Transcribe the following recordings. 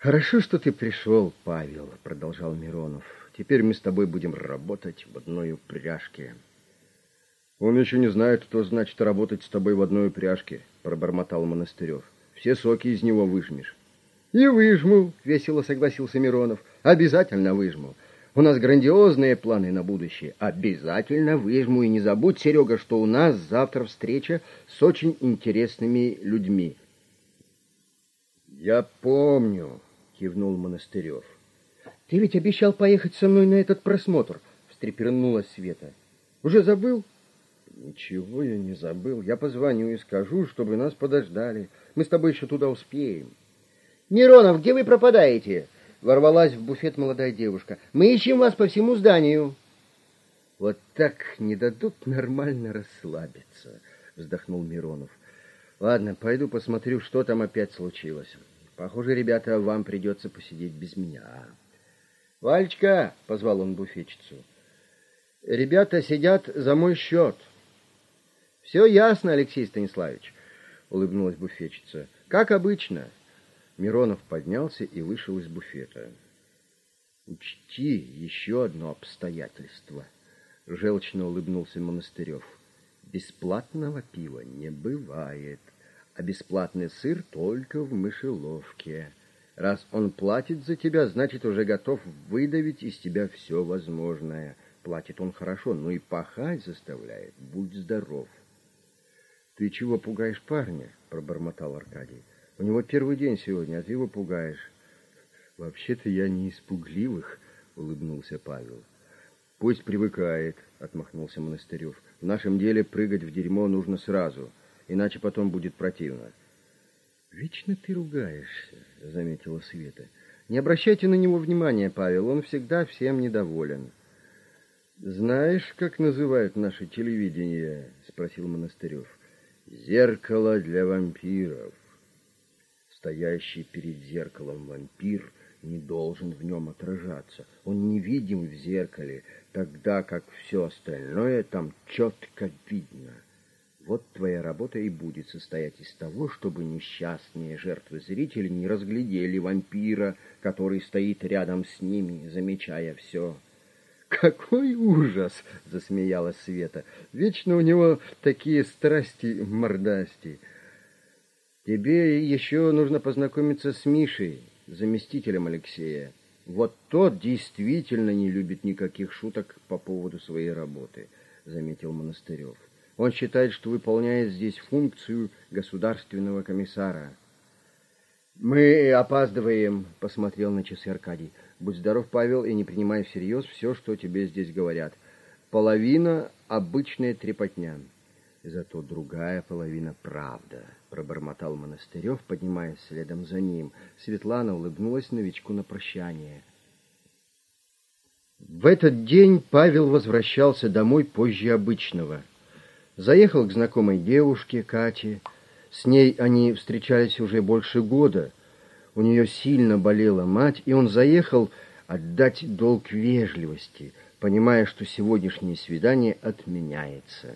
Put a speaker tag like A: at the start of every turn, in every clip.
A: Хорошо, что ты пришел, Павел, продолжал Миронов. Теперь мы с тобой будем работать в одной упряжке. Он еще не знает, что значит работать с тобой в одной упряжке, пробормотал Монастырев. Все соки из него выжмешь. И выжму, весело согласился Миронов. Обязательно выжму. У нас грандиозные планы на будущее. Обязательно выжму. И не забудь, Серега, что у нас завтра встреча с очень интересными людьми. Я помню, кивнул Монастырев. Ты ведь обещал поехать со мной на этот просмотр, встрепенулась Света. Уже забыл? Ничего я не забыл. Я позвоню и скажу, чтобы нас подождали. Мы с тобой еще туда успеем. Миронов, где вы пропадаете? Ворвалась в буфет молодая девушка. Мы ищем вас по всему зданию. Вот так не дадут нормально расслабиться, вздохнул Миронов. Ладно, пойду посмотрю, что там опять случилось. Похоже, ребята, вам придется посидеть без меня. Вальчка, позвал он буфетчицу. Ребята сидят за мой счет. Все ясно, Алексей Станиславович, улыбнулась буфетчица. Как обычно. Миронов поднялся и вышел из буфета. Учти еще одно обстоятельство, желчно улыбнулся Монастырев. Бесплатного пива не бывает, а бесплатный сыр только в мышеловке. Раз он платит за тебя, значит, уже готов выдавить из тебя все возможное. Платит он хорошо, но и пахать заставляет. Будь здоров. Ты чего пугаешь парня? пробормотал Аркадий. У него первый день сегодня, а ты его пугаешь. Вообще-то я не испугливых, улыбнулся Павел. Пусть привыкает, отмахнулся Монастырев. В нашем деле прыгать в дерьмо нужно сразу, иначе потом будет противно. Вечно ты ругаешься, заметила Света. Не обращайте на него внимания, Павел, он всегда всем недоволен. Знаешь, как называют наше телевидение? спросил Монастырев. Зеркало для вампиров. Стоящий перед зеркалом вампир не должен в нем отражаться. Он невидим в зеркале, тогда как все остальное там четко видно. Вот твоя работа и будет состоять из того, чтобы несчастные жертвы зрители не разглядели вампира, который стоит рядом с ними, замечая все. Какой ужас, засмеялась Света. Вечно у него такие страсти мордасти. Тебе еще нужно познакомиться с Мишей, заместителем Алексея. Вот тот действительно не любит никаких шуток по поводу своей работы, заметил Монастырев. Он считает, что выполняет здесь функцию государственного комиссара. Мы опаздываем, посмотрел на часы Аркадий. Будь здоров, Павел, и не принимай всерьез все, что тебе здесь говорят. Половина обычная трепотня. Зато другая половина правда, пробормотал Монастырев, поднимаясь следом за ним. Светлана улыбнулась новичку на прощание. В этот день Павел возвращался домой позже обычного. Заехал к знакомой девушке Кате. С ней они встречались уже больше года. У нее сильно болела мать, и он заехал отдать долг вежливости, понимая, что сегодняшнее свидание отменяется.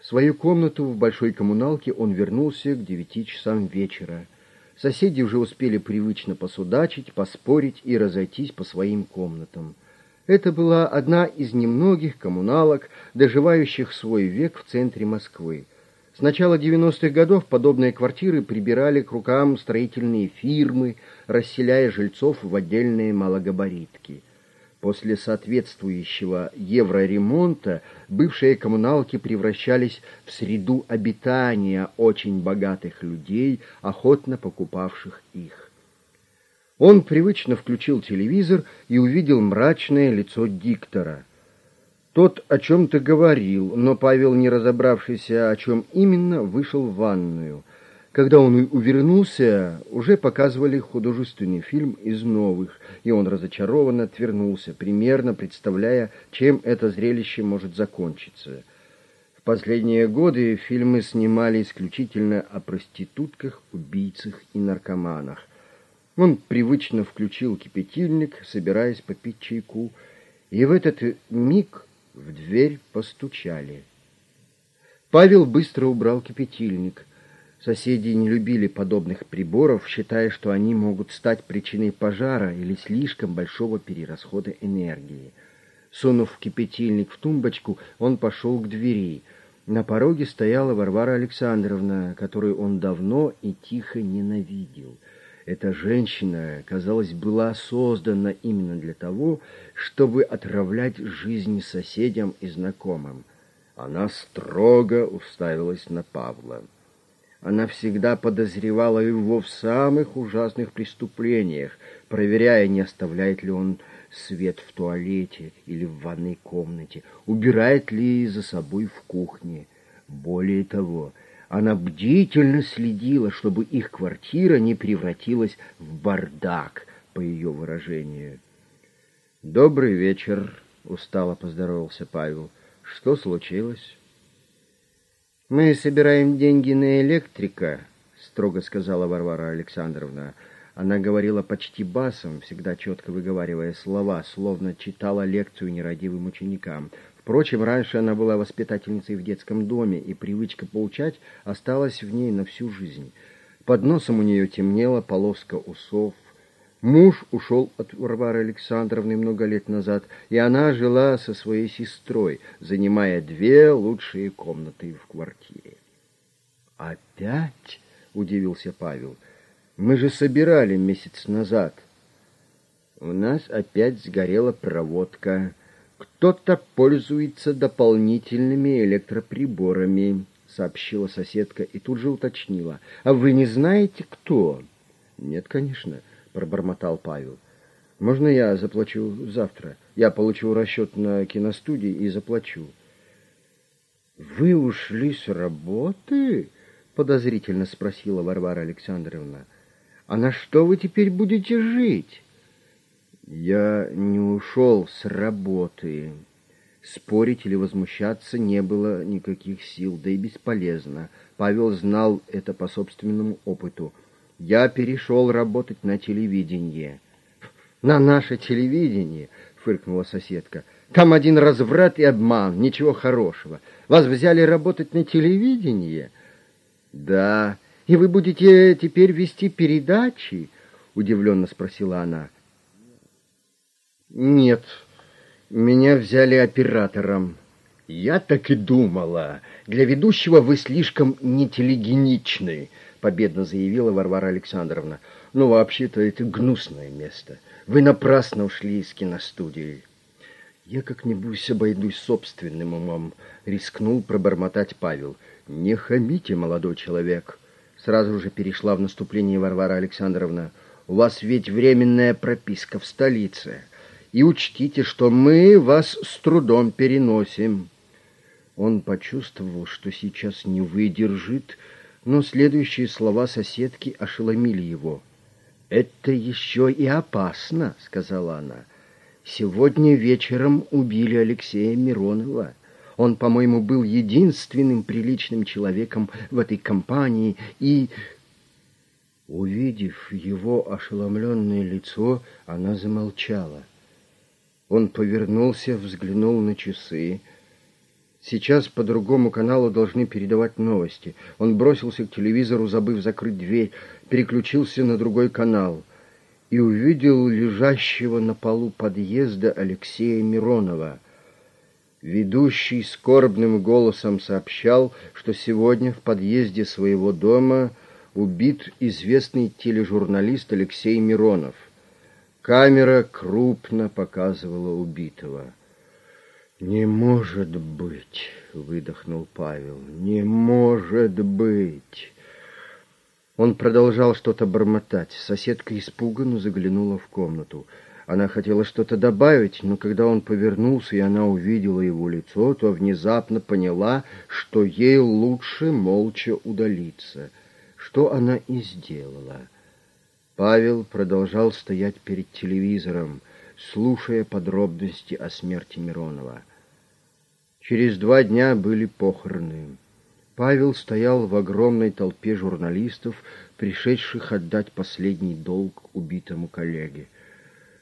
A: В свою комнату в большой коммуналке он вернулся к девяти часам вечера. Соседи уже успели привычно посудачить, поспорить и разойтись по своим комнатам. Это была одна из немногих коммуналок, доживающих свой век в центре Москвы. С начала 90-х годов подобные квартиры прибирали к рукам строительные фирмы, расселяя жильцов в отдельные малогабаритки – После соответствующего евроремонта бывшие коммуналки превращались в среду обитания очень богатых людей, охотно покупавших их. Он привычно включил телевизор и увидел мрачное лицо диктора. Тот о чем-то говорил, но Павел, не разобравшийся, о чем именно, вышел в ванную. Когда он увернулся, уже показывали художественный фильм из новых, и он разочарованно отвернулся, примерно представляя, чем это зрелище может закончиться. В последние годы фильмы снимали исключительно о проститутках, убийцах и наркоманах. Он привычно включил кипятильник, собираясь попить чайку, и в этот миг в дверь постучали. Павел быстро убрал кипятильник — Соседи не любили подобных приборов, считая, что они могут стать причиной пожара или слишком большого перерасхода энергии. Сунув кипятильник в тумбочку, он пошел к двери. На пороге стояла Варвара Александровна, которую он давно и тихо ненавидел. Эта женщина, казалось, была создана именно для того, чтобы отравлять жизнь соседям и знакомым. Она строго уставилась на Павла. Она всегда подозревала его в самых ужасных преступлениях, проверяя, не оставляет ли он свет в туалете или в ванной комнате, убирает ли за собой в кухне. Более того, она бдительно следила, чтобы их квартира не превратилась в бардак, по ее выражению. «Добрый вечер», — устало поздоровался Павел. «Что случилось?» «Мы собираем деньги на электрика», — строго сказала Варвара Александровна. Она говорила почти басом, всегда четко выговаривая слова, словно читала лекцию нерадивым ученикам. Впрочем, раньше она была воспитательницей в детском доме, и привычка поучать осталась в ней на всю жизнь. Под носом у нее темнела полоска усов, Муж ушел от Варвары Александровны много лет назад, и она жила со своей сестрой, занимая две лучшие комнаты в квартире. «Опять?» — удивился Павел. «Мы же собирали месяц назад». «У нас опять сгорела проводка. Кто-то пользуется дополнительными электроприборами», — сообщила соседка и тут же уточнила. «А вы не знаете, кто?» «Нет, конечно». — пробормотал Павел. «Можно я заплачу завтра? Я получу расчет на киностудии и заплачу». «Вы ушли с работы?» — подозрительно спросила Варвара Александровна. «А на что вы теперь будете жить?» «Я не ушел с работы». Спорить или возмущаться не было никаких сил, да и бесполезно. Павел знал это по собственному опыту — я перешел работать на телевидение. На наше телевидение, фыркнула соседка. Там один разврат и обман, ничего хорошего. Вас взяли работать на телевидение? Да. И вы будете теперь вести передачи? Удивленно спросила она. Нет, меня взяли оператором. Я так и думала. Для ведущего вы слишком нетелегеничны победно заявила Варвара Александровна. «Ну, вообще-то это гнусное место. Вы напрасно ушли из киностудии». «Я как-нибудь обойдусь собственным умом», — рискнул пробормотать Павел. «Не хамите, молодой человек». Сразу же перешла в наступление Варвара Александровна. «У вас ведь временная прописка в столице. И учтите, что мы вас с трудом переносим». Он почувствовал, что сейчас не выдержит, — но следующие слова соседки ошеломили его. «Это еще и опасно», — сказала она. «Сегодня вечером убили Алексея Миронова. Он, по-моему, был единственным приличным человеком в этой компании, и...» Увидев его ошеломленное лицо, она замолчала. Он повернулся, взглянул на часы. Сейчас по другому каналу должны передавать новости. Он бросился к телевизору, забыв закрыть дверь, переключился на другой канал и увидел лежащего на полу подъезда Алексея Миронова. Ведущий скорбным голосом сообщал, что сегодня в подъезде своего дома убит известный тележурналист Алексей Миронов. Камера крупно показывала убитого. «Не может быть!» — выдохнул Павел. «Не может быть!» Он продолжал что-то бормотать. Соседка испуганно заглянула в комнату. Она хотела что-то добавить, но когда он повернулся, и она увидела его лицо, то внезапно поняла, что ей лучше молча удалиться, что она и сделала. Павел продолжал стоять перед телевизором, слушая подробности о смерти Миронова. Через два дня были похороны. Павел стоял в огромной толпе журналистов, пришедших отдать последний долг убитому коллеге.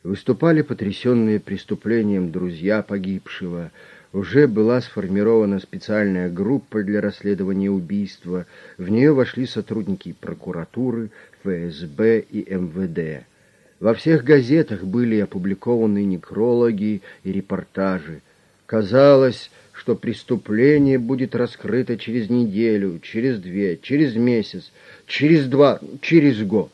A: Выступали потрясенные преступлением друзья погибшего. Уже была сформирована специальная группа для расследования убийства. В нее вошли сотрудники прокуратуры, ФСБ и МВД. Во всех газетах были опубликованы некрологи и репортажи. Казалось, что преступление будет раскрыто через неделю, через две, через месяц, через два, через год.